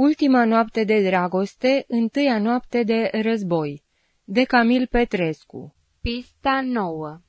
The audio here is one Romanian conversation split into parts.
Ultima noapte de dragoste, întâia noapte de război. De Camil Petrescu Pista nouă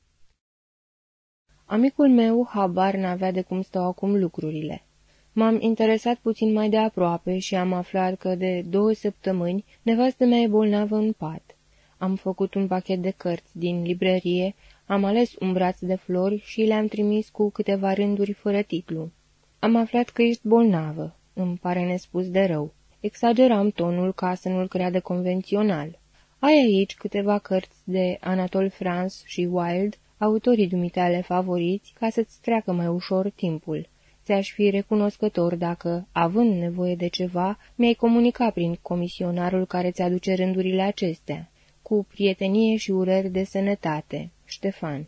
Amicul meu habar n-avea de cum stau acum lucrurile. M-am interesat puțin mai de aproape și am aflat că de două săptămâni nevastă mea e bolnavă în pat. Am făcut un pachet de cărți din librărie, am ales un braț de flori și le-am trimis cu câteva rânduri fără titlu. Am aflat că ești bolnavă. Îmi pare nespus de rău. Exageram tonul ca să nu-l creadă convențional. Ai aici câteva cărți de Anatol France și Wilde, autorii dumitale favoriți, ca să-ți treacă mai ușor timpul. Ți-aș fi recunoscător dacă, având nevoie de ceva, mi-ai comunica prin comisionarul care ți aduce rândurile acestea. Cu prietenie și urări de sănătate. Ștefan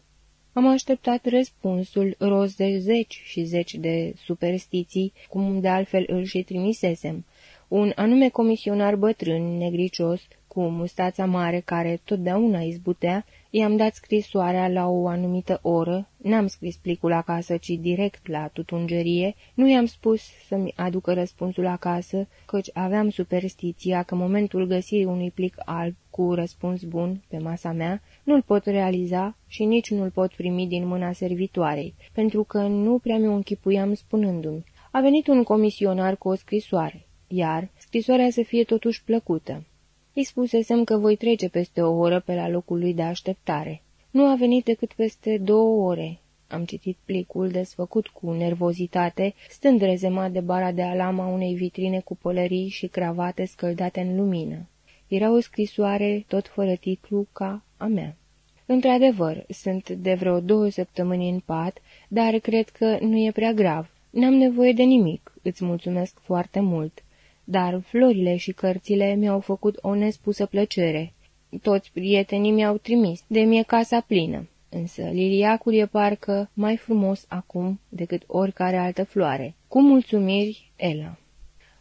am așteptat răspunsul roz de zeci și zeci de superstiții, cum de altfel îl și trimisesem. Un anume comisionar bătrân, negricios, cu mustața mare care totdeauna izbutea, i-am dat scrisoarea la o anumită oră, n-am scris plicul acasă, ci direct la tutungerie, nu i-am spus să-mi aducă răspunsul acasă, căci aveam superstiția că momentul găsirii unui plic alb cu răspuns bun pe masa mea, nu-l pot realiza și nici nu-l pot primi din mâna servitoarei, pentru că nu prea mi-o închipuiam spunându-mi. A venit un comisionar cu o scrisoare, iar scrisoarea să fie totuși plăcută. Îi spusesem că voi trece peste o oră pe la locul lui de așteptare. Nu a venit decât peste două ore. Am citit plicul desfăcut cu nervozitate, stând rezemat de bara de alama unei vitrine cu pălării și cravate scăldate în lumină. Era o scrisoare, tot fără titlu, ca a mea. Într-adevăr, sunt de vreo două săptămâni în pat, dar cred că nu e prea grav. N-am nevoie de nimic, îți mulțumesc foarte mult dar florile și cărțile mi-au făcut o nespusă plăcere. Toți prietenii mi-au trimis, de mie casa plină, însă liliacul e parcă mai frumos acum decât oricare altă floare. Cu mulțumiri, Ela.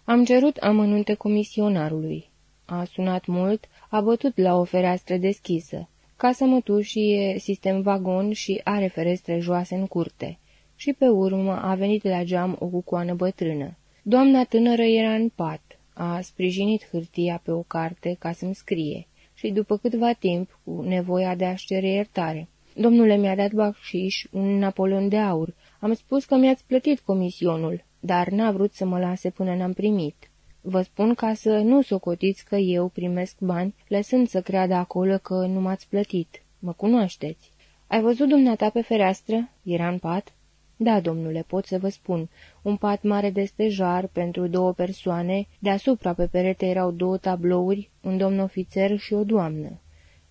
Am cerut amănunte comisionarului. A sunat mult, a bătut la o fereastră deschisă. Casa mătușii e sistem vagon și are ferestre joase în curte. Și pe urmă a venit la geam o cucoană bătrână. Doamna tânără era în pat, a sprijinit hârtia pe o carte ca să-mi scrie și după câtva timp, cu nevoia de a-și cere iertare. Domnule, mi-a dat bacșiș un Napoleon de aur. Am spus că mi-ați plătit comisionul, dar n-a vrut să mă lase până n-am primit. Vă spun ca să nu socotiți că eu primesc bani, lăsând să creadă acolo că nu m-ați plătit. Mă cunoașteți. Ai văzut dumneata pe fereastră? Era în pat? Da, domnule, pot să vă spun. Un pat mare de stejar pentru două persoane, deasupra pe perete erau două tablouri, un domn ofițer și o doamnă.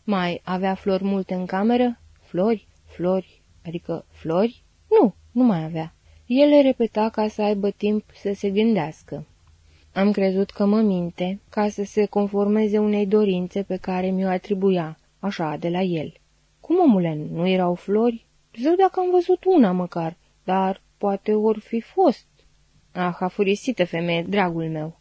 Mai avea flori multe în cameră? Flori? Flori? Adică flori? Nu, nu mai avea. El le repeta ca să aibă timp să se gândească. Am crezut că mă minte, ca să se conformeze unei dorințe pe care mi-o atribuia, așa, de la el. Cum, omule, nu erau flori? Zău dacă am văzut una măcar, dar poate or fi fost. Ah, afurisită femeie, dragul meu!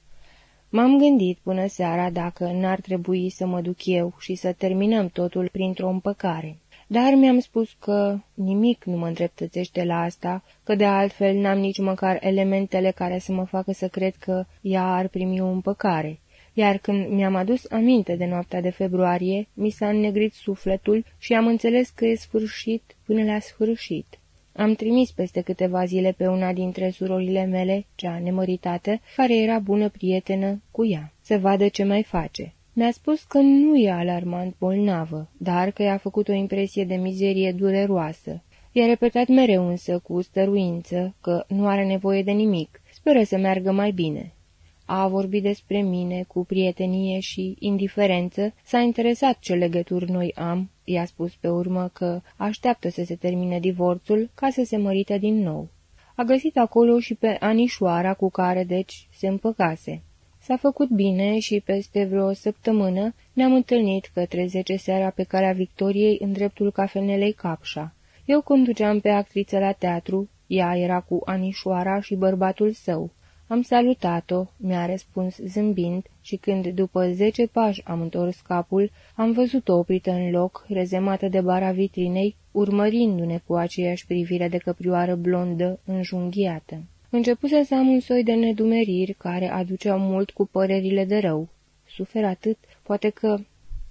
M-am gândit până seara dacă n-ar trebui să mă duc eu și să terminăm totul printr-o împăcare. Dar mi-am spus că nimic nu mă îndreptățește la asta, că de altfel n-am nici măcar elementele care să mă facă să cred că ea ar primi o împăcare. Iar când mi-am adus aminte de noaptea de februarie, mi s-a înnegrit sufletul și am înțeles că e sfârșit până la sfârșit. Am trimis peste câteva zile pe una dintre surorile mele, cea nemăritată, care era bună prietenă cu ea, să vadă ce mai face. Mi-a spus că nu e alarmant bolnavă, dar că i-a făcut o impresie de mizerie dureroasă. I-a repetat mereu însă cu stăruință că nu are nevoie de nimic, speră să meargă mai bine. A vorbit despre mine cu prietenie și indiferență, s-a interesat ce legături noi am, i-a spus pe urmă că așteaptă să se termine divorțul ca să se mărite din nou. A găsit acolo și pe Anișoara cu care, deci, se împăcase. S-a făcut bine și peste vreo săptămână ne-am întâlnit către zece seara pe calea Victoriei în dreptul cafenelei Capșa. Eu conduceam pe actriță la teatru, ea era cu Anișoara și bărbatul său. Am salutat-o, mi-a răspuns zâmbind și când după zece pași am întors capul, am văzut-o oprită în loc, rezemată de bara vitrinei, urmărindu-ne cu aceeași privire de căprioară blondă înjunghiată. Începuse să am un soi de nedumeriri care aduceau mult cu părerile de rău. Sufer atât, poate că,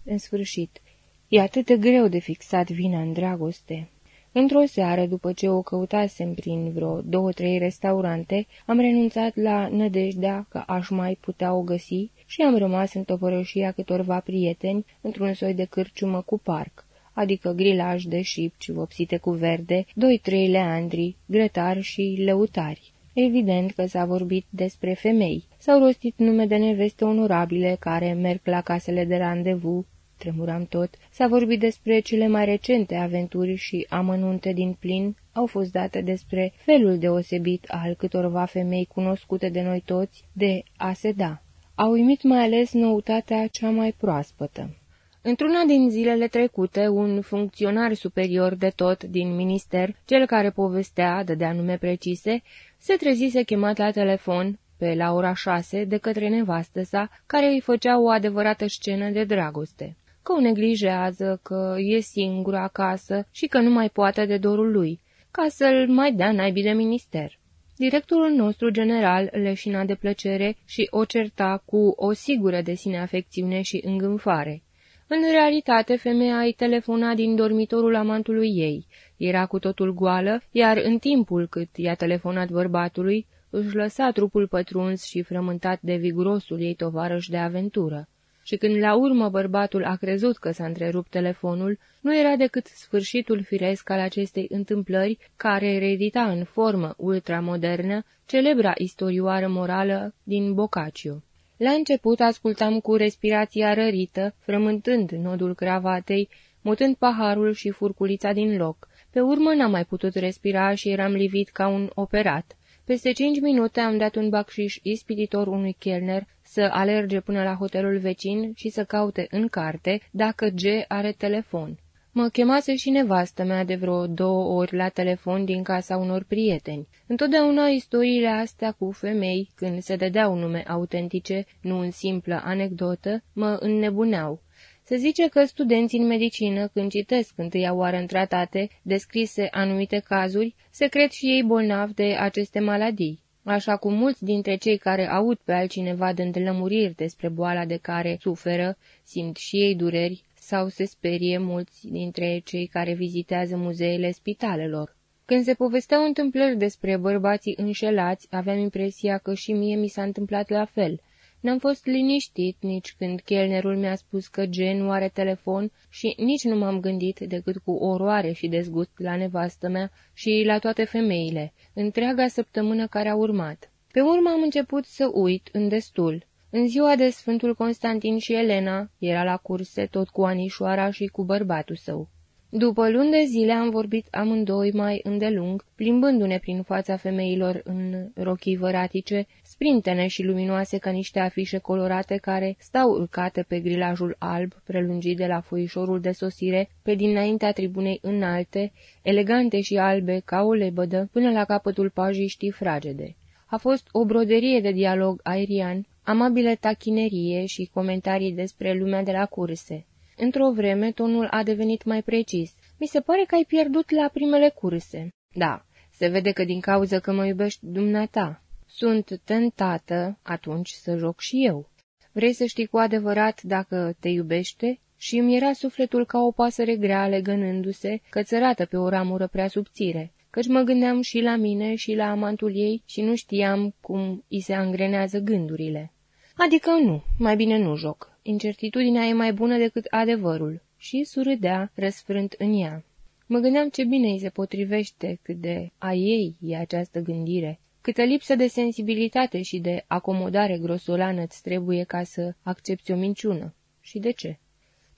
în sfârșit, e atât de greu de fixat vina în dragoste. Într-o seară, după ce o căutasem prin vreo două-trei restaurante, am renunțat la nădejdea că aș mai putea o găsi și am rămas în tovărășia câtorva prieteni într-un soi de cârciumă cu parc, adică grilaj de șipci vopsite cu verde, doi-trei leandri, grătari și lăutari. Evident că s-a vorbit despre femei. S-au rostit nume de neveste onorabile care merg la casele de randevu, tremuram tot, s-a vorbit despre cele mai recente aventuri și amănunte din plin au fost date despre felul deosebit al câtorva femei cunoscute de noi toți de a se da. A uimit mai ales noutatea cea mai proaspătă. Într-una din zilele trecute, un funcționar superior de tot din minister, cel care povestea, dădea nume precise, se trezise chemat la telefon, pe la ora șase, de către nevastă sa, care îi făcea o adevărată scenă de dragoste. Că o neglijează, că e singură acasă și că nu mai poate de dorul lui, ca să-l mai dea naibii de minister. Directorul nostru general leșina de plăcere și o certa cu o sigură de sine afecțiune și îngânfare. În realitate, femeia îi telefona din dormitorul amantului ei. Era cu totul goală, iar în timpul cât i-a telefonat bărbatului, își lăsa trupul pătruns și frământat de vigurosul ei tovarăș de aventură. Și când la urmă bărbatul a crezut că s-a întrerupt telefonul, nu era decât sfârșitul firesc al acestei întâmplări care reedita în formă ultramodernă celebra istorioară morală din Boccaccio. La început ascultam cu respirația rărită, frământând nodul cravatei, mutând paharul și furculița din loc. Pe urmă n-am mai putut respira și eram livit ca un operat. Peste cinci minute am dat un bacșiș ispititor unui chelner să alerge până la hotelul vecin și să caute în carte dacă G are telefon. Mă chemase și nevastă mea de vreo două ori la telefon din casa unor prieteni. Întotdeauna istoriile astea cu femei, când se dădeau nume autentice, nu în simplă anecdotă, mă înnebuneau. Se zice că studenții în medicină, când citesc întâia oară în tratate descrise anumite cazuri, se cred și ei bolnavi de aceste maladii. Așa cum mulți dintre cei care aud pe altcineva de lămuriri despre boala de care suferă, simt și ei dureri sau se sperie mulți dintre cei care vizitează muzeele spitalelor. Când se povesteau întâmplări despre bărbații înșelați, aveam impresia că și mie mi s-a întâmplat la fel. N-am fost liniștit nici când chelnerul mi-a spus că Gen nu are telefon și nici nu m-am gândit decât cu oroare și dezgust la nevastă mea și la toate femeile, întreaga săptămână care a urmat. Pe urmă am început să uit în destul. În ziua de Sfântul Constantin și Elena, era la curse tot cu Anișoara și cu bărbatul său. După luni de zile am vorbit amândoi mai îndelung, plimbându-ne prin fața femeilor în rochii văratice, sprintene și luminoase ca niște afișe colorate care stau urcate pe grilajul alb prelungit de la foișorul de sosire pe dinaintea tribunei înalte, elegante și albe ca o lebădă, până la capătul pajiștii fragede. A fost o broderie de dialog aerian, amabile tachinerie și comentarii despre lumea de la curse. Într-o vreme, tonul a devenit mai precis. Mi se pare că ai pierdut la primele curse. Da, se vede că din cauza că mă iubești dumneata. Sunt tentată atunci să joc și eu. Vrei să știi cu adevărat dacă te iubește? Și îmi era sufletul ca o pasăre grea legănându-se, cățărată pe o ramură prea subțire, căci mă gândeam și la mine și la amantul ei și nu știam cum îi se angrenează gândurile. Adică nu, mai bine nu joc. Incertitudinea e mai bună decât adevărul. Și surâdea, răsfrânt în ea. Mă gândeam ce bine îi se potrivește cât de a ei e această gândire, câtă lipsă de sensibilitate și de acomodare grosolană îți trebuie ca să accepti o minciună. Și de ce?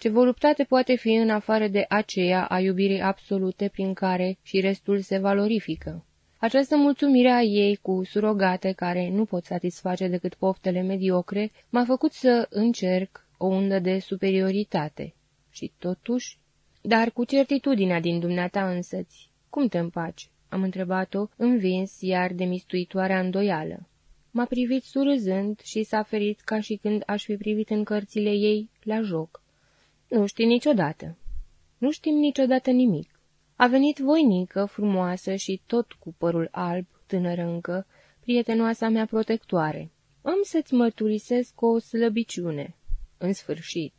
Ce voluptate poate fi în afară de aceea a iubirii absolute prin care și restul se valorifică? Această mulțumire a ei cu surogate care nu pot satisface decât poftele mediocre m-a făcut să încerc o undă de superioritate. Și totuși... Dar cu certitudinea din dumneata însăți, cum te împaci? Am întrebat-o, învins iar de mistuitoarea îndoială. M-a privit surâzând și s-a ferit ca și când aș fi privit în cărțile ei la joc. Nu știi niciodată. Nu știm niciodată nimic. A venit voinică, frumoasă și tot cu părul alb, tânără încă, prietenoasa mea protectoare. Am să-ți mărturisesc o slăbiciune. În sfârșit.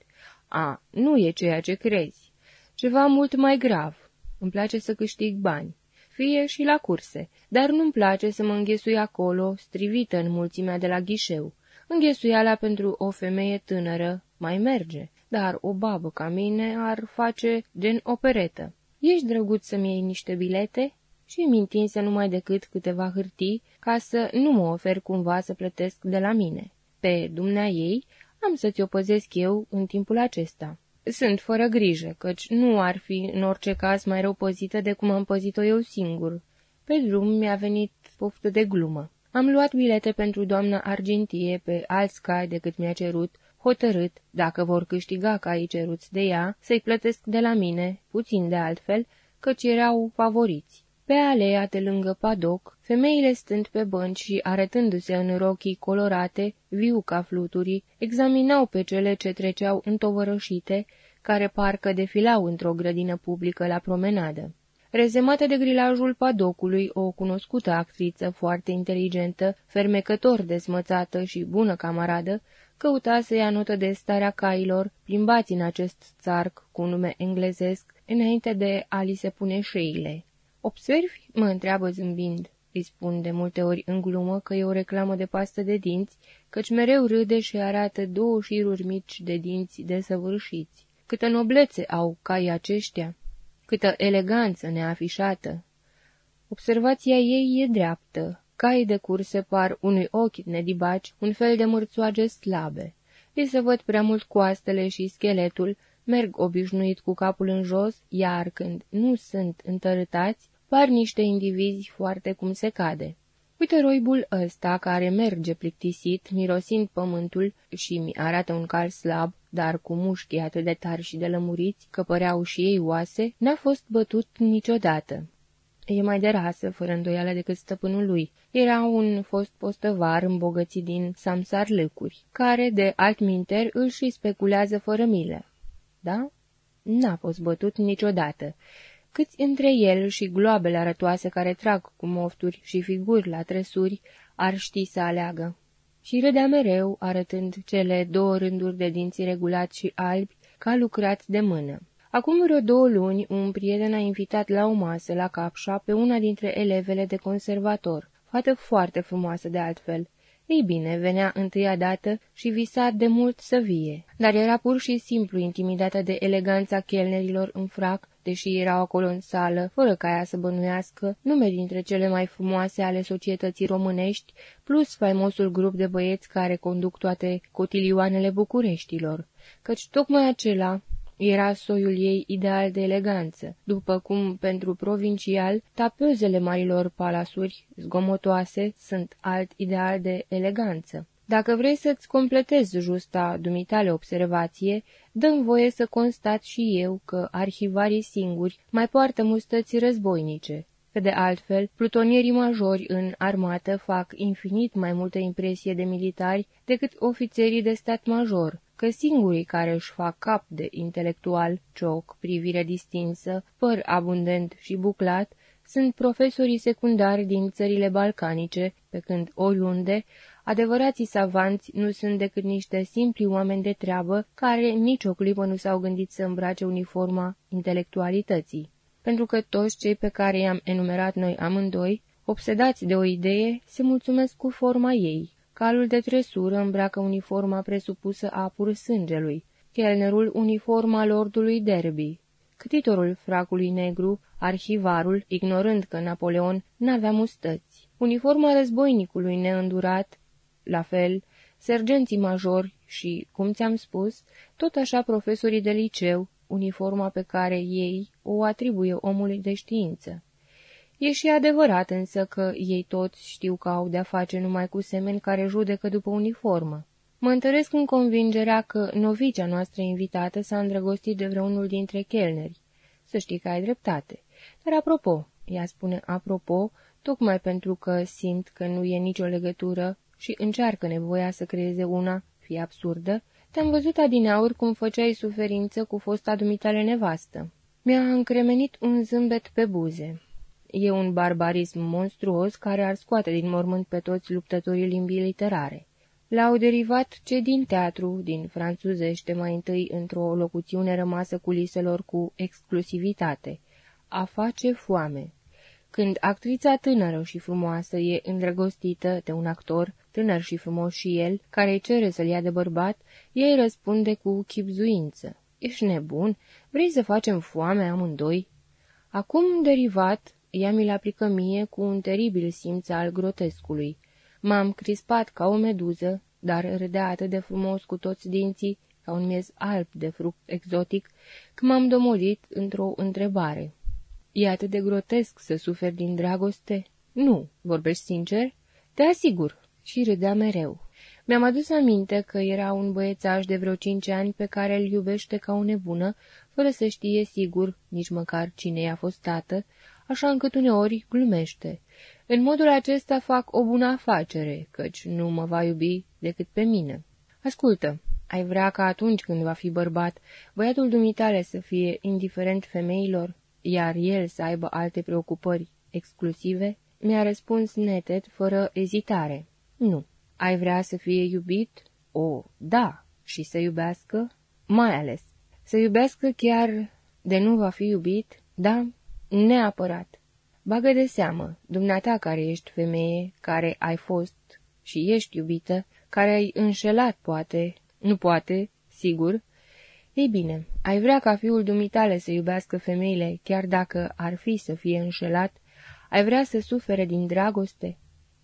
A, nu e ceea ce crezi. Ceva mult mai grav. Îmi place să câștig bani. Fie și la curse, dar nu-mi place să mă înghesui acolo, strivită în mulțimea de la ghișeu. Înghesuiala pentru o femeie tânără mai merge, dar o babă ca mine ar face gen operetă. Ești drăguț să-mi iei niște bilete?" Și mi întinse numai decât câteva hârtii ca să nu mă ofer cumva să plătesc de la mine. Pe dumnea ei am să ți-o păzesc eu în timpul acesta. Sunt fără grijă, căci nu ar fi în orice caz mai rău păzită de cum am păzit-o eu singur. Pe drum mi-a venit poftă de glumă. Am luat bilete pentru doamna Argentie pe alți cai decât mi-a cerut, hotărât, dacă vor câștiga caii ceruți de ea, să-i plătesc de la mine, puțin de altfel, căci erau favoriți. Pe alea de lângă padoc, femeile stând pe bănci și arătându-se în rochii colorate, viu ca fluturii, examinau pe cele ce treceau întovărășite, care parcă defilau într-o grădină publică la promenadă. Rezemată de grilajul padocului, o cunoscută actriță foarte inteligentă, fermecător dezmățată și bună camaradă, căuta să ia notă de starea cailor, plimbați în acest țarc cu nume englezesc, înainte de a li se pune șeile. Observi?" mă întreabă zâmbind. Îi spun de multe ori în glumă că e o reclamă de pastă de dinți, căci mereu râde și arată două șiruri mici de dinți desăvârșiți. Câtă noblețe au caii aceștia, câtă eleganță neafișată. Observația ei e dreaptă. Caii de curse par unui ochi nedibaci un fel de mărțoage slabe. Li se văd prea mult coastele și scheletul, merg obișnuit cu capul în jos, iar când nu sunt întărâtați, par niște indivizi foarte cum se cade. Uite roibul ăsta care merge plictisit, mirosind pământul și mi arată un cal slab, dar cu mușchi atât de tari și de lămuriți, că păreau și ei oase, n-a fost bătut niciodată. E mai de rasă, fără îndoială, decât stăpânul lui. Era un fost postăvar îmbogățit din samsar lăcuri, care, de altminter, îl și speculează fără milă. Da? N-a fost bătut niciodată câți între el și gloabele arătoase care trag cu mofturi și figuri la trăsuri ar ști să aleagă. Și râdea mereu, arătând cele două rânduri de dinți regulați și albi, ca lucrați de mână. Acum vreo două luni, un prieten a invitat la o masă la Capșa pe una dintre elevele de conservator, fată foarte frumoasă de altfel. Ei bine, venea întâia dată și visa de mult să vie, dar era pur și simplu intimidată de eleganța chelnerilor în frac deși erau acolo în sală, fără ca ea să bănuiască, nume dintre cele mai frumoase ale societății românești, plus faimosul grup de băieți care conduc toate cotilioanele Bucureștilor, căci tocmai acela era soiul ei ideal de eleganță, după cum, pentru provincial, tapezele marilor palasuri zgomotoase sunt alt ideal de eleganță. Dacă vrei să-ți completezi justa dumitale observație, dăm voie să constat și eu că arhivarii singuri mai poartă mustăți războinice, că de altfel, plutonierii majori în armată fac infinit mai multă impresie de militari decât ofițerii de stat major, că singurii care își fac cap de intelectual, cioc, privire distinsă, păr abundent și buclat, sunt profesorii secundari din țările balcanice, pe când oriunde Adevărații savanți nu sunt decât niște simpli oameni de treabă care nici o clipă nu s-au gândit să îmbrace uniforma intelectualității. Pentru că toți cei pe care i-am enumerat noi amândoi, obsedați de o idee, se mulțumesc cu forma ei. Calul de tresură îmbracă uniforma presupusă a pur sângelui, chelnerul uniforma lordului Derby, ctitorul fracului negru, arhivarul, ignorând că Napoleon n-avea mustăți, uniforma războinicului neîndurat, la fel, sergenții majori și, cum ți-am spus, tot așa profesorii de liceu, uniforma pe care ei o atribuie omului de știință. E și adevărat însă că ei toți știu că au de-a face numai cu semeni care judecă după uniformă. Mă întăresc în convingerea că novicea noastră invitată s-a îndrăgostit de vreunul dintre chelneri. Să știi că ai dreptate. Dar apropo, ea spune apropo, tocmai pentru că simt că nu e nicio legătură și încearcă nevoia să creeze una, fie absurdă, te-am văzut adineauri cum făceai suferință cu fosta dumitale nevastă. Mi-a încremenit un zâmbet pe buze. E un barbarism monstruos care ar scoate din mormânt pe toți luptătorii limbii literare. L-au derivat ce din teatru, din franțuzește mai întâi într-o locuțiune rămasă culiselor cu exclusivitate, a face foame. Când actrița tânără și frumoasă e îndrăgostită de un actor, tânăr și frumos și el, care îi cere să-l ia de bărbat, ei răspunde cu chipzuință. Ești nebun? Vrei să facem foame amândoi?" Acum derivat, ea mi-l aplică mie cu un teribil simț al grotescului. M-am crispat ca o meduză, dar râdea atât de frumos cu toți dinții, ca un miez alb de fruct exotic, că m-am domolit într-o întrebare. E atât de grotesc să suferi din dragoste? Nu, vorbești sincer? Te asigur. Și râdea mereu. Mi-am adus aminte că era un băiețaș de vreo cinci ani pe care îl iubește ca o nebună, fără să știe sigur nici măcar cine i-a fost tată, așa încât uneori glumește. În modul acesta fac o bună afacere, căci nu mă va iubi decât pe mine. Ascultă, ai vrea ca atunci când va fi bărbat, băiatul dumitale să fie indiferent femeilor, iar el să aibă alte preocupări exclusive? Mi-a răspuns neted, fără ezitare. Nu. Ai vrea să fie iubit? O, da. Și să iubească? Mai ales. Să iubească chiar de nu va fi iubit? Da, neapărat. Bagă de seamă, dumneata care ești femeie, care ai fost și ești iubită, care ai înșelat, poate, nu poate, sigur. Ei bine, ai vrea ca fiul dumitale să iubească femeile, chiar dacă ar fi să fie înșelat? Ai vrea să sufere din dragoste?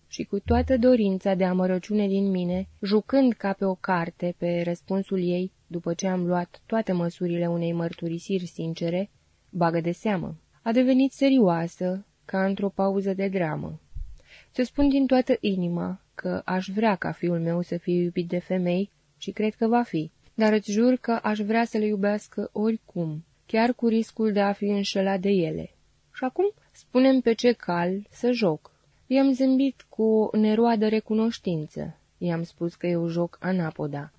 Și cu toată dorința de amărăciune din mine, jucând ca pe o carte pe răspunsul ei, după ce am luat toate măsurile unei mărturisiri sincere, bagă de seamă. A devenit serioasă, ca într-o pauză de dramă. Să spun din toată inima că aș vrea ca fiul meu să fie iubit de femei și cred că va fi, dar îți jur că aș vrea să le iubească oricum, chiar cu riscul de a fi înșelat de ele. Și acum spunem pe ce cal să joc. I-am zâmbit cu o neroadă recunoștință. I-am spus că eu joc anapoda.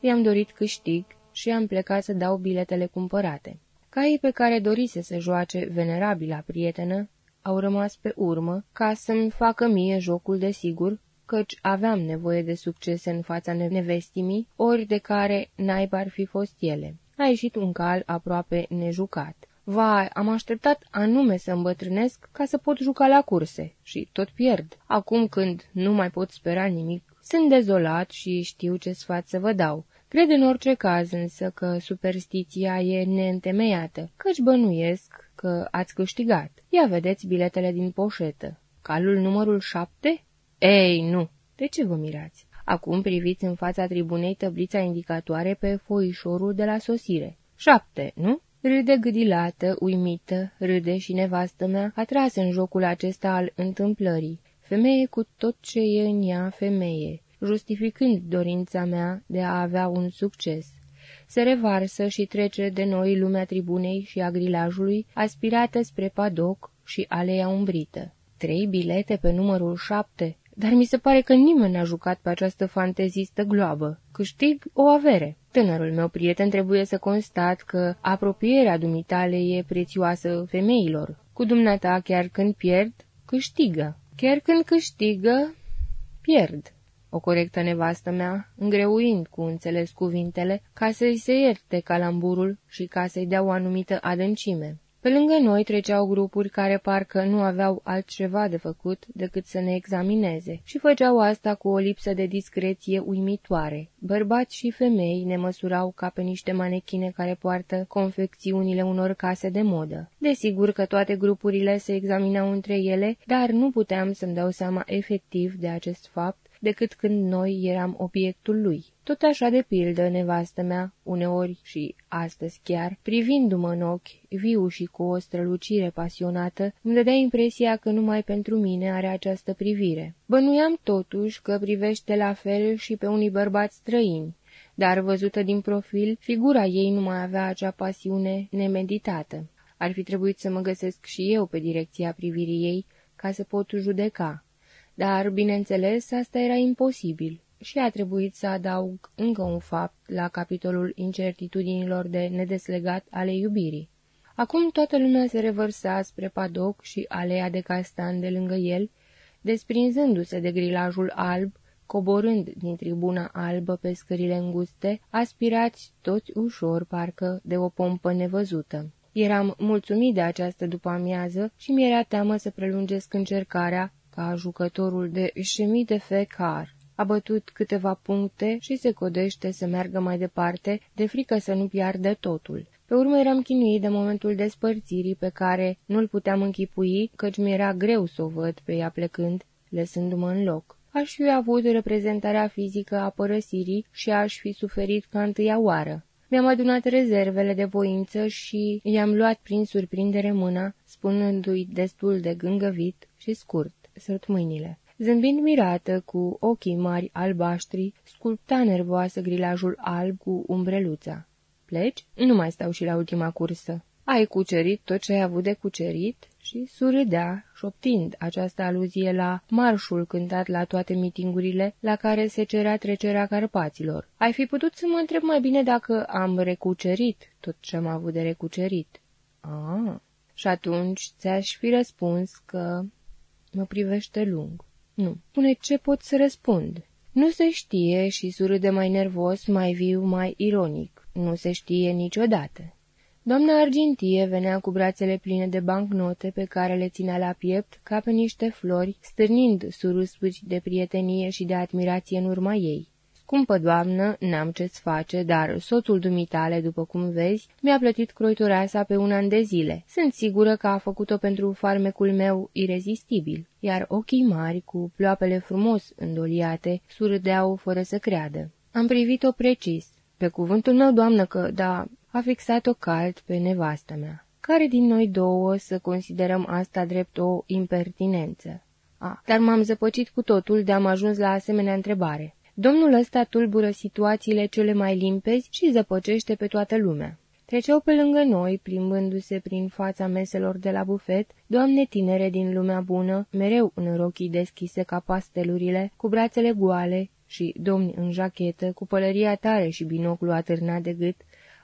I-am dorit câștig și am plecat să dau biletele cumpărate. Caii pe care dorise să joace venerabila prietenă au rămas pe urmă ca să-mi facă mie jocul de sigur, căci aveam nevoie de succese în fața nevestimii, ori de care naiba ar fi fost ele. A ieșit un cal aproape nejucat. Vai, am așteptat anume să îmbătrânesc ca să pot juca la curse și tot pierd. Acum când nu mai pot spera nimic, sunt dezolat și știu ce sfat să vă dau. Cred în orice caz însă că superstiția e neîntemeiată, căci bănuiesc că ați câștigat. Ia vedeți biletele din poșetă. Calul numărul șapte? Ei, nu! De ce vă mirați? Acum priviți în fața tribunei tăblița indicatoare pe foișorul de la sosire. Șapte, nu? Râde gâdilată, uimită, râde și nevastă mea, atras în jocul acesta al întâmplării. Femeie cu tot ce e în ea femeie, justificând dorința mea de a avea un succes. Se revarsă și trece de noi lumea tribunei și a grilajului, aspirată spre padoc și aleia umbrită. Trei bilete pe numărul șapte, dar mi se pare că nimeni n-a jucat pe această fantezistă gloabă. Câștig o avere. Tânărul meu prieten trebuie să constat că apropierea dumitale e prețioasă femeilor. Cu dumneata, chiar când pierd, câștigă. Chiar când câștigă, pierd. O corectă nevastă mea, îngreuind cu înțeles cuvintele, ca să-i se ierte calamburul și ca să-i dea o anumită adâncime. Pe lângă noi treceau grupuri care parcă nu aveau altceva de făcut decât să ne examineze și făceau asta cu o lipsă de discreție uimitoare. Bărbați și femei ne măsurau ca pe niște manechine care poartă confecțiunile unor case de modă. Desigur că toate grupurile se examinau între ele, dar nu puteam să-mi dau seama efectiv de acest fapt decât când noi eram obiectul lui. Tot așa de pildă, nevastă mea, uneori și astăzi chiar, privindu-mă în ochi, viu și cu o strălucire pasionată, îmi dădea impresia că numai pentru mine are această privire. Bănuiam totuși că privește la fel și pe unii bărbați străini, dar văzută din profil, figura ei nu mai avea acea pasiune nemeditată. Ar fi trebuit să mă găsesc și eu pe direcția privirii ei, ca să pot judeca. Dar, bineînțeles, asta era imposibil și a trebuit să adaug încă un fapt la capitolul incertitudinilor de nedeslegat ale iubirii. Acum toată lumea se revărsa spre padoc și alea de castan de lângă el, desprinzându-se de grilajul alb, coborând din tribuna albă pe scările înguste, aspirați toți ușor, parcă, de o pompă nevăzută. Eram mulțumit de această după-amiază și mi-era teamă să prelungesc încercarea ca jucătorul de șemi de fecar. A bătut câteva puncte și se codește să meargă mai departe, de frică să nu piardă totul. Pe urmă eram chinuit de momentul despărțirii pe care nu-l puteam închipui, căci mi-era greu să o văd pe ea plecând, lăsându-mă în loc. Aș fi avut reprezentarea fizică a părăsirii și aș fi suferit ca întâia oară. Mi-am adunat rezervele de voință și i-am luat prin surprindere mâna, spunându-i destul de gângăvit și scurt, sărut mâinile. Zâmbind mirată, cu ochii mari albaștri, sculpta nervoasă grilajul alb cu umbreluța. Pleci? Nu mai stau și la ultima cursă. Ai cucerit tot ce ai avut de cucerit? Și surâdea, șoptind această aluzie la marșul cântat la toate mitingurile la care se cerea trecerea Carpaților. Ai fi putut să mă întreb mai bine dacă am recucerit tot ce am avut de recucerit. Ah, și atunci ți-aș fi răspuns că mă privește lung. Nu. Spune ce pot să răspund. Nu se știe și surâde mai nervos, mai viu, mai ironic. Nu se știe niciodată. Doamna Argintie venea cu brațele pline de bancnote pe care le ținea la piept ca pe niște flori, stârnind surâspuci de prietenie și de admirație în urma ei. Scumpă doamnă, n-am ce-ți face, dar soțul dumitale, după cum vezi, mi-a plătit croitoreasa pe un an de zile. Sunt sigură că a făcut-o pentru farmecul meu irezistibil, iar ochii mari, cu ploapele frumos îndoliate, surâdeau fără să creadă. Am privit-o precis. Pe cuvântul meu, doamnă, că, da, a fixat-o cald pe nevastă mea. Care din noi două să considerăm asta drept o impertinență? A, dar m-am zăpăcit cu totul de am ajuns la asemenea întrebare. Domnul ăsta tulbură situațiile cele mai limpezi și zăpăcește pe toată lumea. Treceau pe lângă noi, plimbându-se prin fața meselor de la bufet, doamne tinere din lumea bună, mereu în rochii deschise ca pastelurile, cu brațele goale și domni în jachetă, cu pălăria tare și binoclu atârnat de gât,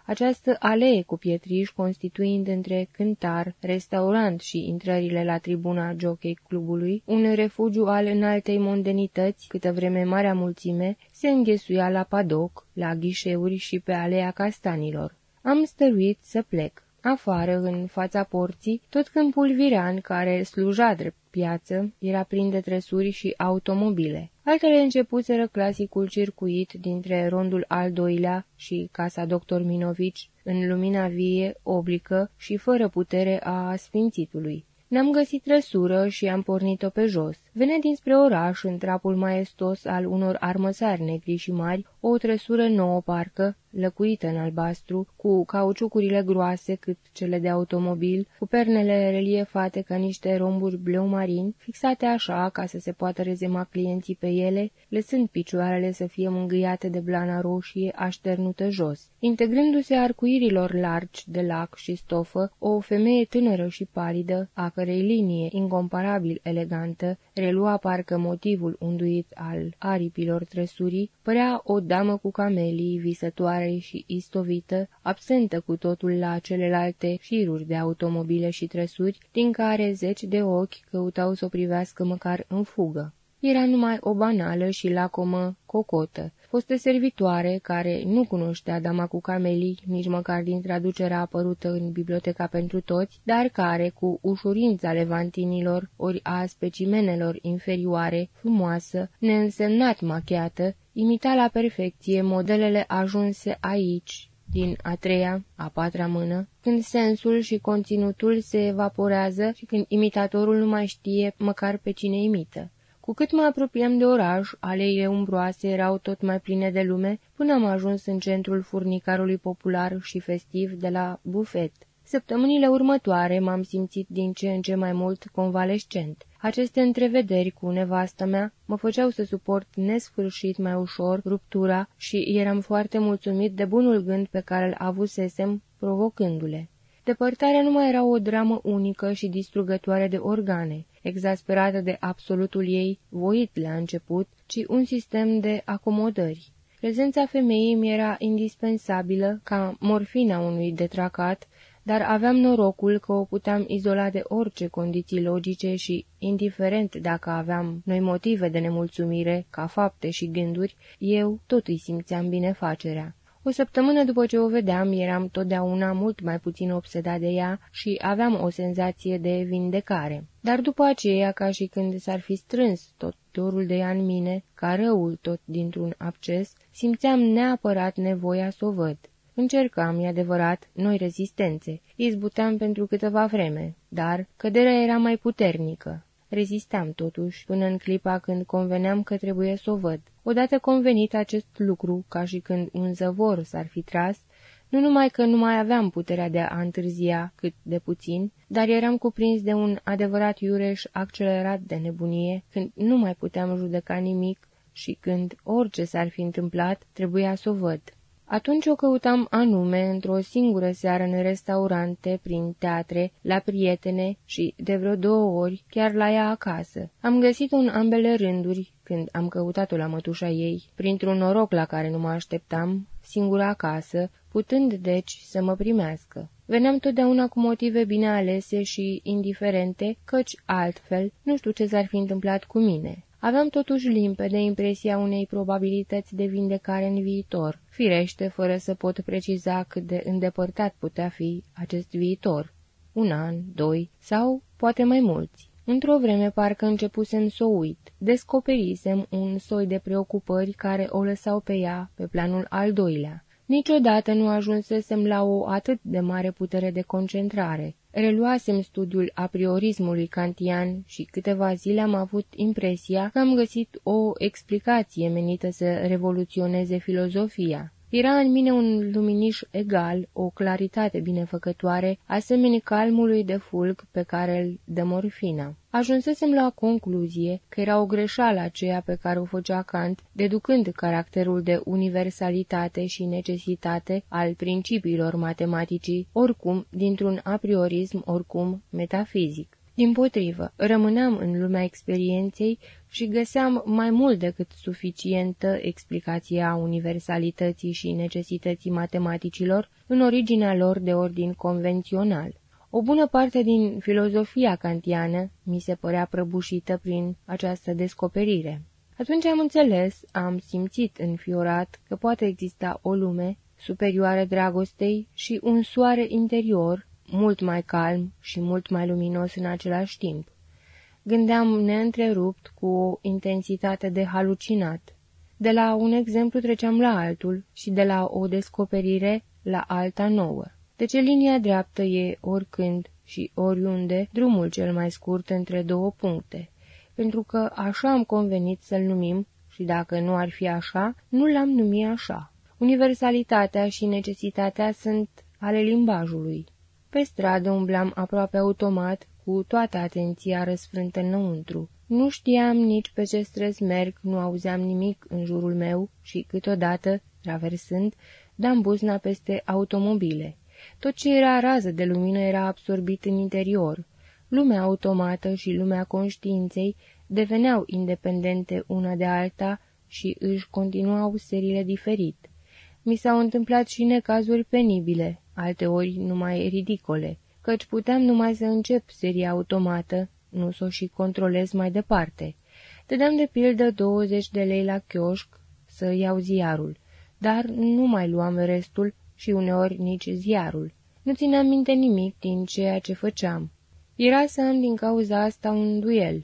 această alee cu pietriș constituind între cântar, restaurant și intrările la tribuna jockey clubului, un refugiu al înaltei mondenități, câtă vreme marea mulțime, se înghesuia la padoc, la ghișeuri și pe alea castanilor. Am stăruit să plec. Afară, în fața porții, tot câmpul viran care sluja drept piață era plin de trăsuri și automobile. Altele începuseră clasicul circuit dintre rondul al doilea și casa doctor Minovici, în lumina vie, oblică și fără putere a sfințitului. Ne-am găsit trăsură și am pornit-o pe jos. Venea dinspre oraș, în trapul maestos al unor armăsari negri și mari, o trăsură nouă parcă, lăcuită în albastru, cu cauciucurile groase cât cele de automobil, cu pernele reliefate ca niște romburi bleu marin, fixate așa ca să se poată rezema clienții pe ele, lăsând picioarele să fie mângâiate de blana roșie așternută jos. Integrându-se arcuirilor largi de lac și stofă, o femeie tânără și palidă, a cărei linie incomparabil elegantă, relua parcă motivul unduit al aripilor trăsurii, părea o damă cu camelii, visătoare și istovită, absentă cu totul la celelalte șiruri de automobile și trăsuri, din care zeci de ochi căutau să o privească măcar în fugă. Era numai o banală și lacomă cocotă, fostă servitoare care nu cunoștea dama cu camelii, nici măcar din traducerea apărută în biblioteca pentru toți, dar care, cu ușurința levantinilor ori a specimenelor inferioare, frumoasă, neînsemnat machiată, imita la perfecție modelele ajunse aici, din a treia, a patra mână, când sensul și conținutul se evaporează și când imitatorul nu mai știe măcar pe cine imită. Cu cât mă apropiam de oraș, aleile umbroase erau tot mai pline de lume, până am ajuns în centrul furnicarului popular și festiv de la bufet. Săptămânile următoare m-am simțit din ce în ce mai mult convalescent. Aceste întrevederi cu nevastă mea mă făceau să suport nesfârșit mai ușor ruptura și eram foarte mulțumit de bunul gând pe care îl avusesem provocându-le. Depărtarea nu mai era o dramă unică și distrugătoare de organe, exasperată de absolutul ei, voit la început, ci un sistem de acomodări. Prezența femeii mi era indispensabilă ca morfina unui detracat, dar aveam norocul că o puteam izola de orice condiții logice și, indiferent dacă aveam noi motive de nemulțumire, ca fapte și gânduri, eu tot îi simțeam binefacerea. O săptămână după ce o vedeam, eram totdeauna mult mai puțin obsedat de ea și aveam o senzație de vindecare. Dar după aceea, ca și când s-ar fi strâns tot dorul de ea în mine, ca răul tot dintr-un acces, simțeam neapărat nevoia să o văd. Încercam, e adevărat, noi rezistențe, izbuteam pentru câteva vreme, dar căderea era mai puternică. Rezistam totuși, până în clipa când conveneam că trebuie să o văd. Odată convenit acest lucru, ca și când un zăvor s-ar fi tras, nu numai că nu mai aveam puterea de a întârzia cât de puțin, dar eram cuprins de un adevărat iureș accelerat de nebunie, când nu mai puteam judeca nimic și când, orice s-ar fi întâmplat, trebuia să o văd. Atunci o căutam anume într-o singură seară în restaurante, prin teatre, la prietene și, de vreo două ori, chiar la ea acasă. Am găsit-o în ambele rânduri, când am căutat-o la mătușa ei, printr-un noroc la care nu mă așteptam, singura acasă, putând deci să mă primească. Veneam totdeauna cu motive bine alese și indiferente, căci altfel nu știu ce s-ar fi întâmplat cu mine. Aveam totuși limpede impresia unei probabilități de vindecare în viitor, firește fără să pot preciza cât de îndepărtat putea fi acest viitor. Un an, doi sau poate mai mulți. Într-o vreme parcă începusem să o uit. Descoperisem un soi de preocupări care o lăsau pe ea pe planul al doilea. Niciodată nu ajunsesem la o atât de mare putere de concentrare. Reluasem studiul a priorismului kantian și câteva zile am avut impresia că am găsit o explicație menită să revoluționeze filozofia. Era în mine un luminiș egal, o claritate binefăcătoare, asemenea calmului de fulg pe care îl dă morfina. Ajunsesem la concluzie că era o greșeală aceea pe care o făcea Kant, deducând caracterul de universalitate și necesitate al principiilor matematicii, oricum dintr-un apriorism, oricum metafizic. Din potrivă, rămâneam în lumea experienței și găseam mai mult decât suficientă explicația universalității și necesității matematicilor în originea lor de ordin convențional. O bună parte din filozofia kantiană mi se părea prăbușită prin această descoperire. Atunci am înțeles, am simțit înfiorat că poate exista o lume superioară dragostei și un soare interior mult mai calm și mult mai luminos în același timp. Gândeam neîntrerupt cu o intensitate de halucinat. De la un exemplu treceam la altul și de la o descoperire la alta nouă. De ce linia dreaptă e oricând și oriunde drumul cel mai scurt între două puncte, pentru că așa am convenit să-l numim și dacă nu ar fi așa, nu l-am numit așa. Universalitatea și necesitatea sunt ale limbajului. Pe stradă umblam aproape automat, cu toată atenția răsfrântă înăuntru. Nu știam nici pe ce străzi merg, nu auzeam nimic în jurul meu și, câteodată, traversând, dam buzna peste automobile. Tot ce era rază de lumină era absorbit în interior. Lumea automată și lumea conștiinței deveneau independente una de alta și își continuau seriile diferit. Mi s-au întâmplat și necazuri penibile, alteori numai ridicole, căci puteam numai să încep seria automată, nu să o și controlez mai departe. Dădeam de pildă 20 de lei la chioșc să iau ziarul, dar nu mai luam restul și uneori nici ziarul. Nu țineam minte nimic din ceea ce făceam. Era să am din cauza asta un duel.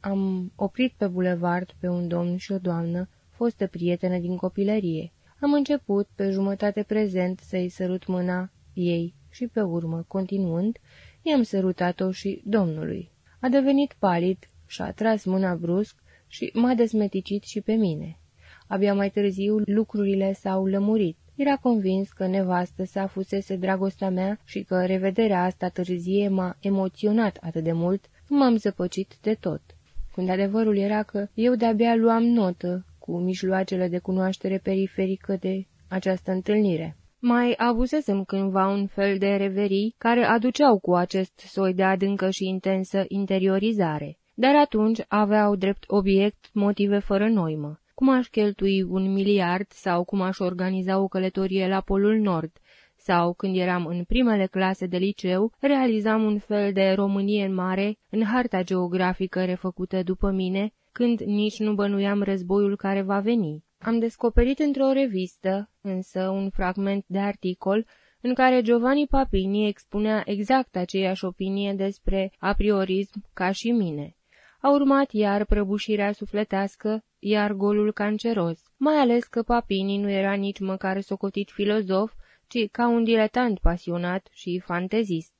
Am oprit pe bulevard pe un domn și o doamnă, fostă prietenă din copilărie. Am început, pe jumătate prezent, să-i sărut mâna ei și pe urmă, continuând, i-am sărutat-o și domnului. A devenit palid și-a tras mâna brusc și m-a desmeticit și pe mine. Abia mai târziu lucrurile s-au lămurit. Era convins că nevastă sa fusese dragostea mea și că revederea asta târzie m-a emoționat atât de mult, m-am zăpăcit de tot. Când adevărul era că eu de-abia luam notă cu mijloacele de cunoaștere periferică de această întâlnire. Mai avusesem cândva un fel de reverii care aduceau cu acest soi de adâncă și intensă interiorizare, dar atunci aveau drept obiect motive fără noimă. Cum aș cheltui un miliard sau cum aș organiza o călătorie la Polul Nord, sau când eram în primele clase de liceu, realizam un fel de Românie în mare în harta geografică refăcută după mine, când nici nu bănuiam războiul care va veni. Am descoperit într-o revistă, însă, un fragment de articol în care Giovanni Papini expunea exact aceeași opinie despre apriorism ca și mine. A urmat iar prăbușirea sufletească, iar golul canceros, mai ales că Papini nu era nici măcar socotit filozof, ci ca un diletant pasionat și fantezist.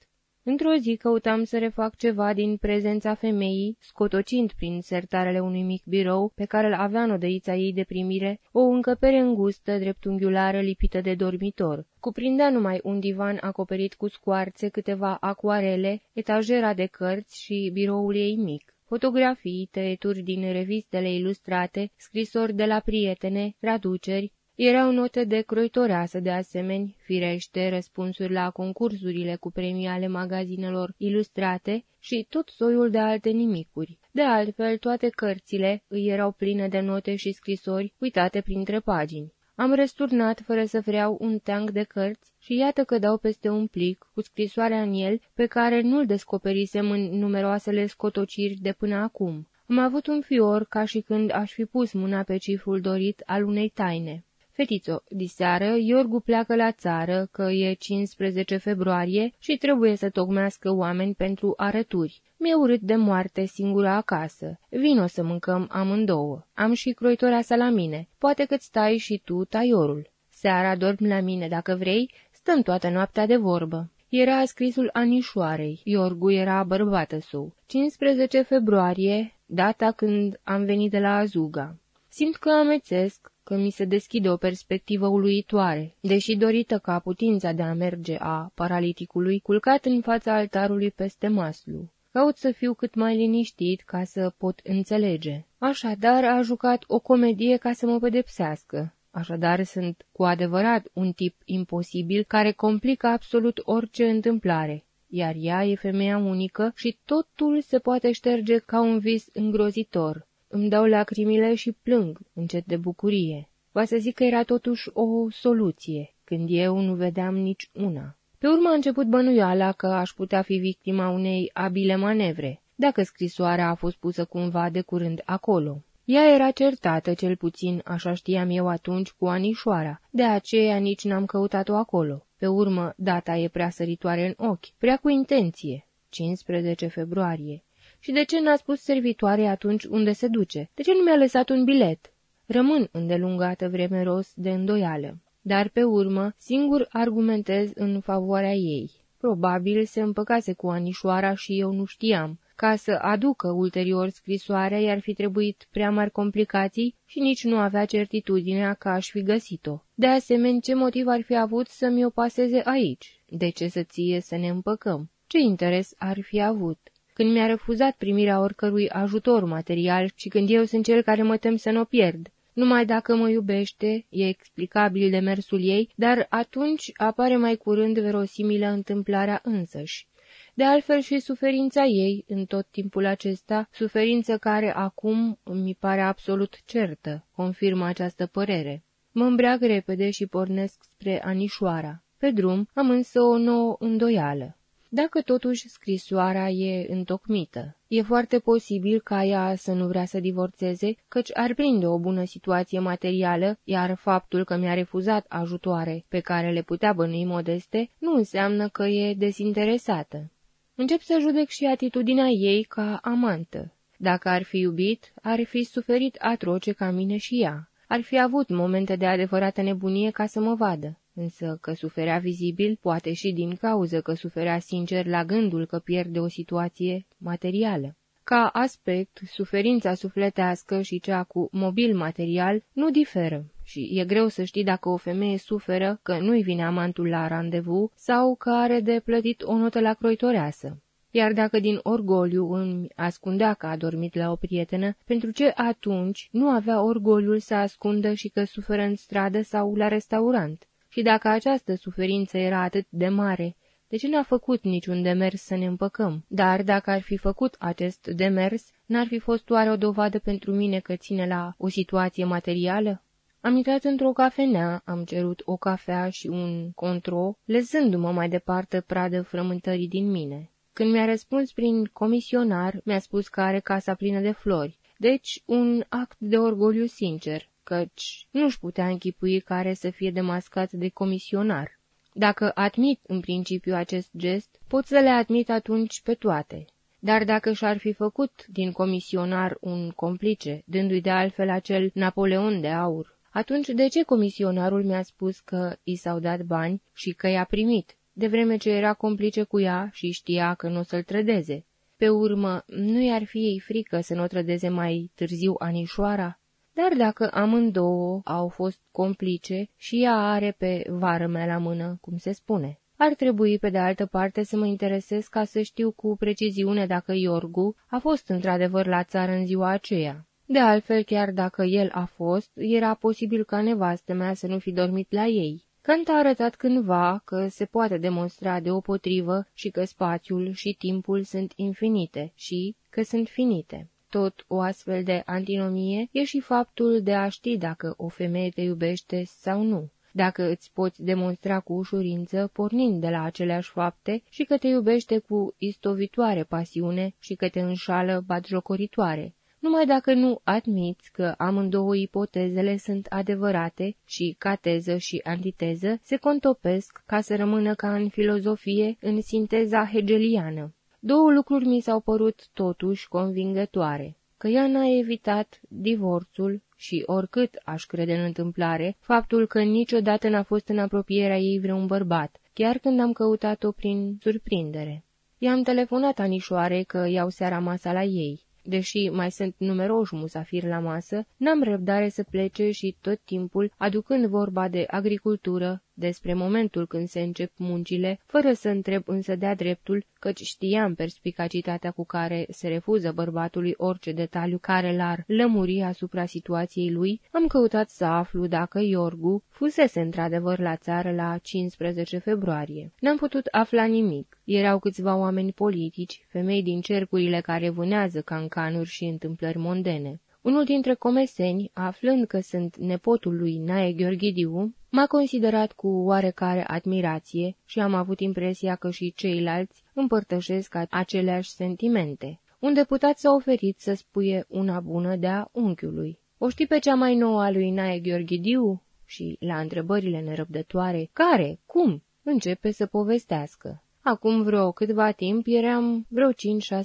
Într-o zi căutam să refac ceva din prezența femeii, scotocind prin sertarele unui mic birou pe care îl avea în odăița ei de primire, o încăpere îngustă, dreptunghiulară, lipită de dormitor. Cuprindea numai un divan acoperit cu scoarțe, câteva acuarele, etajera de cărți și biroul ei mic. Fotografii, tăieturi din revistele ilustrate, scrisori de la prietene, traduceri, erau note de croitoreasă de asemenea, firește, răspunsuri la concursurile cu premii ale magazinelor ilustrate și tot soiul de alte nimicuri. De altfel, toate cărțile îi erau pline de note și scrisori uitate printre pagini. Am răsturnat fără să vreau un teanc de cărți și iată că dau peste un plic cu scrisoarea în el pe care nu-l descoperisem în numeroasele scotociri de până acum. Am avut un fior ca și când aș fi pus mâna pe cifrul dorit al unei taine. Fetițo, diseară, Iorgu pleacă la țară, că e 15 februarie și trebuie să tocmească oameni pentru arături. Mi-e urât de moarte singură acasă. Vino să mâncăm amândouă. Am și croitora sa la mine. Poate că stai și tu taiorul. Seara dormi la mine dacă vrei, stăm toată noaptea de vorbă. Era scrisul anișoarei. Iorgu era bărbată său. 15 februarie, data când am venit de la Azuga. Simt că amețesc, că mi se deschide o perspectivă uluitoare, deși dorită ca putința de a merge a paraliticului culcat în fața altarului peste maslu. Caut să fiu cât mai liniștit ca să pot înțelege. Așadar a jucat o comedie ca să mă pedepsească. Așadar sunt cu adevărat un tip imposibil care complică absolut orice întâmplare, iar ea e femeia unică și totul se poate șterge ca un vis îngrozitor. Îmi dau lacrimile și plâng, încet de bucurie. Va să zic că era totuși o soluție, când eu nu vedeam nici una. Pe urmă a început bănuiala că aș putea fi victima unei abile manevre, dacă scrisoarea a fost pusă cumva de curând acolo. Ea era certată, cel puțin, așa știam eu atunci, cu anișoara, de aceea nici n-am căutat-o acolo. Pe urmă, data e prea săritoare în ochi, prea cu intenție. 15 februarie. Și de ce n-a spus servitoare atunci unde se duce? De ce nu mi-a lăsat un bilet? Rămân îndelungată vreme rost de îndoială. Dar pe urmă, singur argumentez în favoarea ei. Probabil se împăcase cu anișoara și eu nu știam. Ca să aducă ulterior scrisoarea i-ar fi trebuit prea mari complicații și nici nu avea certitudinea că aș fi găsit-o. De asemenea, ce motiv ar fi avut să mi-o paseze aici? De ce să ție să ne împăcăm? Ce interes ar fi avut? Când mi-a refuzat primirea oricărui ajutor material și când eu sunt cel care mă tem să nu o pierd. Numai dacă mă iubește, e explicabil de mersul ei, dar atunci apare mai curând verosimilă întâmplarea însăși. De altfel și suferința ei, în tot timpul acesta, suferință care acum mi pare absolut certă, confirmă această părere. Mă îmbreag repede și pornesc spre Anișoara. Pe drum am însă o nouă îndoială. Dacă totuși scrisoarea e întocmită, e foarte posibil ca ea să nu vrea să divorțeze, căci ar prinde o bună situație materială, iar faptul că mi-a refuzat ajutoare pe care le putea bănui modeste, nu înseamnă că e dezinteresată. Încep să judec și atitudinea ei ca amantă. Dacă ar fi iubit, ar fi suferit atroce ca mine și ea. Ar fi avut momente de adevărată nebunie ca să mă vadă însă că suferea vizibil, poate și din cauză că suferea sincer la gândul că pierde o situație materială. Ca aspect, suferința sufletească și cea cu mobil material nu diferă și e greu să știi dacă o femeie suferă că nu-i vine amantul la randevu sau că are de plătit o notă la croitoreasă. Iar dacă din orgoliu îmi ascundea că a dormit la o prietenă, pentru ce atunci nu avea orgoliul să ascundă și că suferă în stradă sau la restaurant? Și dacă această suferință era atât de mare, de ce n-a făcut niciun demers să ne împăcăm? Dar dacă ar fi făcut acest demers, n-ar fi fost oare o dovadă pentru mine că ține la o situație materială? Am intrat într-o cafenea, am cerut o cafea și un contro, lezându-mă mai departe pradă frământării din mine. Când mi-a răspuns prin comisionar, mi-a spus că are casa plină de flori, deci un act de orgoliu sincer, căci nu-și putea închipui care să fie demascat de comisionar. Dacă admit în principiu acest gest, pot să le admit atunci pe toate. Dar dacă și-ar fi făcut din comisionar un complice, dându-i de altfel acel Napoleon de aur, atunci de ce comisionarul mi-a spus că i s-au dat bani și că i-a primit, de vreme ce era complice cu ea și știa că nu o să-l trădeze? Pe urmă, nu i-ar fi ei frică să nu o trădeze mai târziu anișoara? Dar dacă amândouă au fost complice și ea are pe vară mea la mână, cum se spune, ar trebui pe de altă parte să mă interesez ca să știu cu preciziune dacă Iorgu a fost într-adevăr la țară în ziua aceea. De altfel, chiar dacă el a fost, era posibil ca nevastă mea să nu fi dormit la ei. Când a arătat cândva că se poate demonstra deopotrivă și că spațiul și timpul sunt infinite și că sunt finite. Tot o astfel de antinomie e și faptul de a ști dacă o femeie te iubește sau nu, dacă îți poți demonstra cu ușurință, pornind de la aceleași fapte, și că te iubește cu istovitoare pasiune și că te înșală batjocoritoare, numai dacă nu admiți că amândouă ipotezele sunt adevărate și, ca teză și antiteză, se contopesc ca să rămână ca în filozofie, în sinteza hegeliană. Două lucruri mi s-au părut totuși convingătoare, că ea n-a evitat divorțul și, oricât aș crede în întâmplare, faptul că niciodată n-a fost în apropierea ei vreun bărbat, chiar când am căutat-o prin surprindere. I-am telefonat anișoare că iau seara masa la ei. Deși mai sunt numeroși musafiri la masă, n-am răbdare să plece și tot timpul, aducând vorba de agricultură, despre momentul când se încep muncile, fără să întreb însă de-a dreptul, căci știam perspicacitatea cu care se refuză bărbatului orice detaliu care l-ar lămuri asupra situației lui, am căutat să aflu dacă Iorgu fusese într-adevăr la țară la 15 februarie. N-am putut afla nimic. Erau câțiva oameni politici, femei din cercurile care vânează cancanuri și întâmplări mondene. Unul dintre comeseni, aflând că sunt nepotul lui Nae Gheorghidiu, m-a considerat cu oarecare admirație și am avut impresia că și ceilalți împărtășesc aceleași sentimente. Un deputat s-a oferit să spuie una bună de-a unchiului. O știi pe cea mai nouă a lui Nae Gheorghidiu? Și, la întrebările nerăbdătoare, care, cum, începe să povestească. Acum vreo câtva timp eram vreo 5-6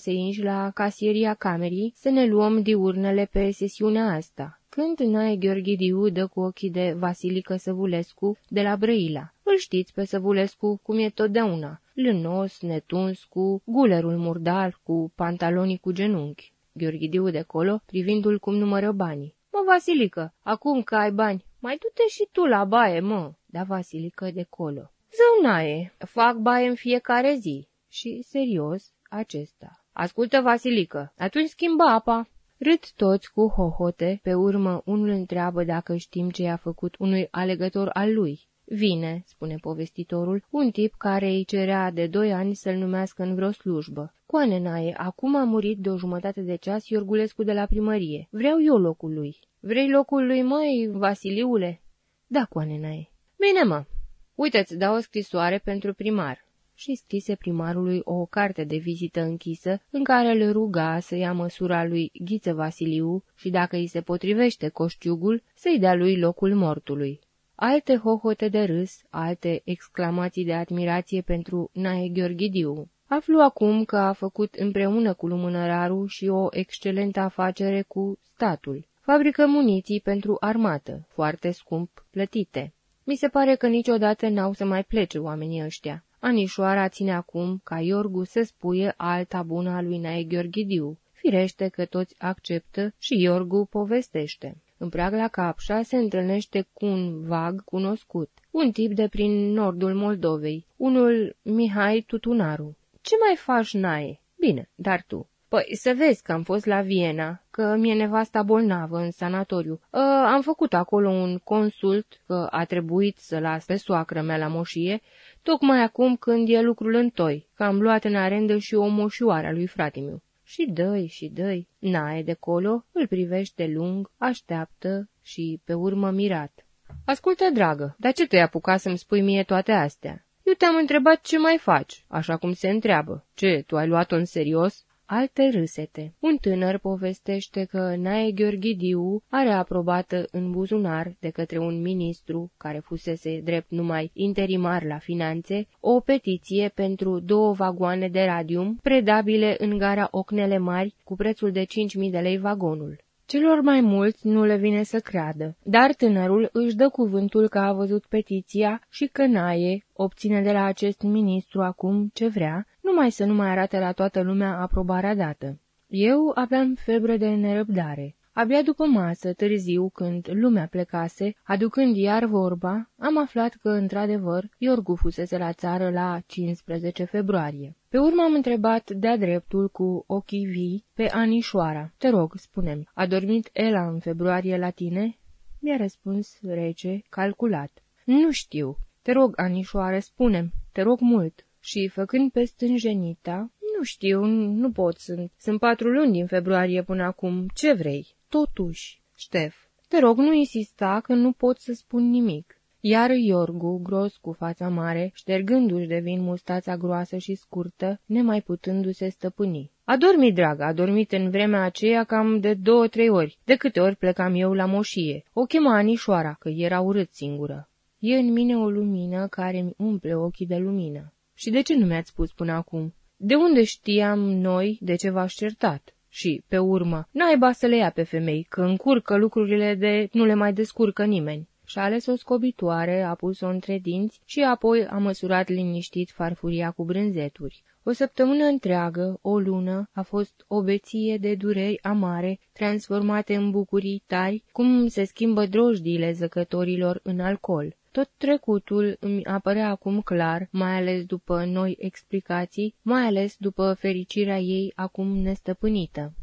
inși la casieria camerii să ne luăm diurnele pe sesiunea asta. Când Nae Gheorghe Diu dă cu ochii de Vasilică Săvulescu de la Brăila. Îl știți pe Săvulescu cum e totdeauna, lânos, netuns, cu gulerul murdar, cu pantalonii cu genunchi. Gheorghidiu de colo, privindu-l cum numără banii. Mă, Vasilică, acum că ai bani, mai du-te și tu la baie, mă, da Vasilică de colo. Zău naie, fac baie în fiecare zi. Și, serios, acesta. Ascultă, Vasilică, atunci schimbă apa. Râd toți cu hohote, pe urmă unul întreabă dacă știm ce i-a făcut unui alegător al lui. Vine, spune povestitorul, un tip care îi cerea de doi ani să-l numească în vreo slujbă. Coane naie, acum a murit de o jumătate de ceas Iorgulescu de la primărie. Vreau eu locul lui. Vrei locul lui, măi, Vasiliule? Da, coane naie. Bine, mă, Uite-ți, dau o scrisoare pentru primar." Și scrise primarului o carte de vizită închisă, în care îl ruga să ia măsura lui Ghiță Vasiliu și, dacă îi se potrivește coștiugul, să-i dea lui locul mortului. Alte hohote de râs, alte exclamații de admirație pentru Nae Gheorghidiu. Aflu acum că a făcut împreună cu lumânăraru și o excelentă afacere cu statul. Fabrică muniții pentru armată, foarte scump plătite. Mi se pare că niciodată n-au să mai plece oamenii ăștia. Anișoara ține acum ca Iorgu să spuie alta bună a lui Nae Gheorghidiu. Firește că toți acceptă și Iorgu povestește. În prag la Capșa se întâlnește cu un vag cunoscut, un tip de prin nordul Moldovei, unul Mihai Tutunaru. Ce mai faci, Nae? Bine, dar tu. Păi, să vezi că am fost la Viena, că mi-e nevasta bolnavă în sanatoriu. Uh, am făcut acolo un consult, că a trebuit să las pe soacră mea la moșie, tocmai acum când e lucrul în toi, că am luat în arendă și o moșioară a lui fratimiu. Și dăi și dăi, nae de colo, îl privește lung, așteaptă și pe urmă mirat. Ascultă, dragă, dar ce te-ai apucat să-mi spui mie toate astea? Eu te-am întrebat ce mai faci, așa cum se întreabă. Ce, tu ai luat-o în serios? Alte râsete. Un tânăr povestește că Nae Gheorghidiu are aprobată în buzunar de către un ministru, care fusese drept numai interimar la finanțe, o petiție pentru două vagoane de radium predabile în gara Ocnele Mari cu prețul de 5.000 de lei vagonul. Celor mai mulți nu le vine să creadă, dar tânărul își dă cuvântul că a văzut petiția și că Naie obține de la acest ministru acum ce vrea, numai să nu mai arate la toată lumea aprobarea dată. Eu aveam febră de nerăbdare. Abia după masă, târziu, când lumea plecase, aducând iar vorba, am aflat că, într-adevăr, Iorgu fusese la țară la 15 februarie. Pe urmă am întrebat de-a dreptul cu ochii vii pe Anișoara. Te rog, spune-mi, a dormit Ela în februarie la tine? Mi-a răspuns rece, calculat. Nu știu. Te rog, Anișoară, spune-mi, te rog mult. Și, făcând pe stânjenita, nu știu, nu pot, sunt, sunt patru luni din februarie până acum, ce vrei? Totuși, Ștef, te rog, nu insista că nu pot să spun nimic. Iar Iorgu, gros cu fața mare, ștergându-și de vin mustața groasă și scurtă, nemai putându-se stăpâni. A dormit, dragă, a dormit în vremea aceea cam de două-trei ori, de câte ori plecam eu la moșie. O chema Anișoara, că era urât singură. E în mine o lumină care mi umple ochii de lumină. Și de ce nu mi-ați spus până acum? De unde știam noi de ce v-aș certat? Și, pe urmă, naiba să le ia pe femei, că încurcă lucrurile de nu le mai descurcă nimeni. Și-a ales o scobitoare, a pus-o între dinți și apoi a măsurat liniștit farfuria cu brânzeturi. O săptămână întreagă, o lună, a fost o beție de dureri amare, transformate în bucurii tari, cum se schimbă drojdiile zăcătorilor în alcool. Tot trecutul îmi apărea acum clar, mai ales după noi explicații, mai ales după fericirea ei acum nestăpânită.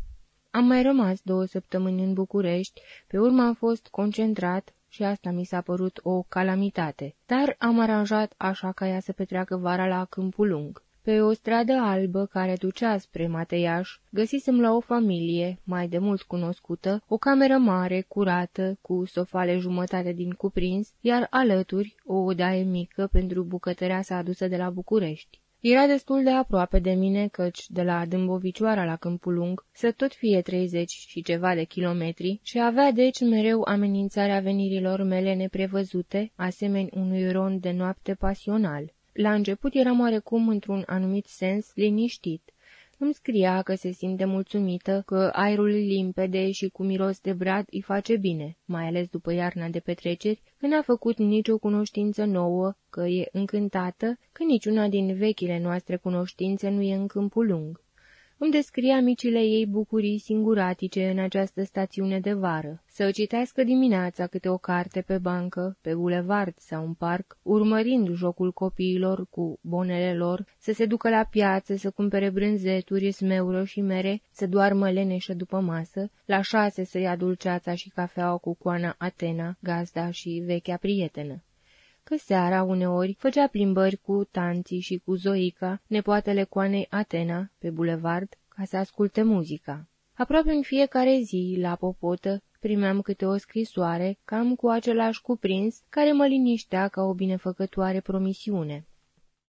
Am mai rămas două săptămâni în București, pe urmă am fost concentrat și asta mi s-a părut o calamitate, dar am aranjat așa ca ea să petreacă vara la Câmpul Lung. Pe o stradă albă care ducea spre Mateiaș, găsisem la o familie, mai de mult cunoscută, o cameră mare, curată, cu sofale jumătate din cuprins, iar alături o odaie mică pentru bucătărea sa adusă de la București. Era destul de aproape de mine, căci de la Dâmbovicioara la Câmpul Lung să tot fie treizeci și ceva de kilometri și avea deci mereu amenințarea venirilor mele neprevăzute, asemeni unui rond de noapte pasional. La început eram oarecum, într-un anumit sens, liniștit. Îmi scria că se simte mulțumită, că aerul limpede și cu miros de brad îi face bine, mai ales după iarna de petreceri, când a făcut nicio cunoștință nouă, că e încântată, că niciuna din vechile noastre cunoștințe nu e în câmpul lung. Îmi descria micile ei bucurii singuratice în această stațiune de vară. Să citească dimineața câte o carte pe bancă, pe bulevard sau în parc, urmărind jocul copiilor cu bonele lor, să se ducă la piață, să cumpere brânzeturi, smeură și mere, să doarmă leneșă după masă, la șase să ia dulceața și cafeaua cu coana Atena, gazda și vechea prietenă că seara uneori făcea plimbări cu tanții și cu Zoica, nepoatele coanei Atena, pe bulevard, ca să asculte muzica. Aproape în fiecare zi, la popotă, primeam câte o scrisoare, cam cu același cuprins, care mă liniștea ca o binefăcătoare promisiune.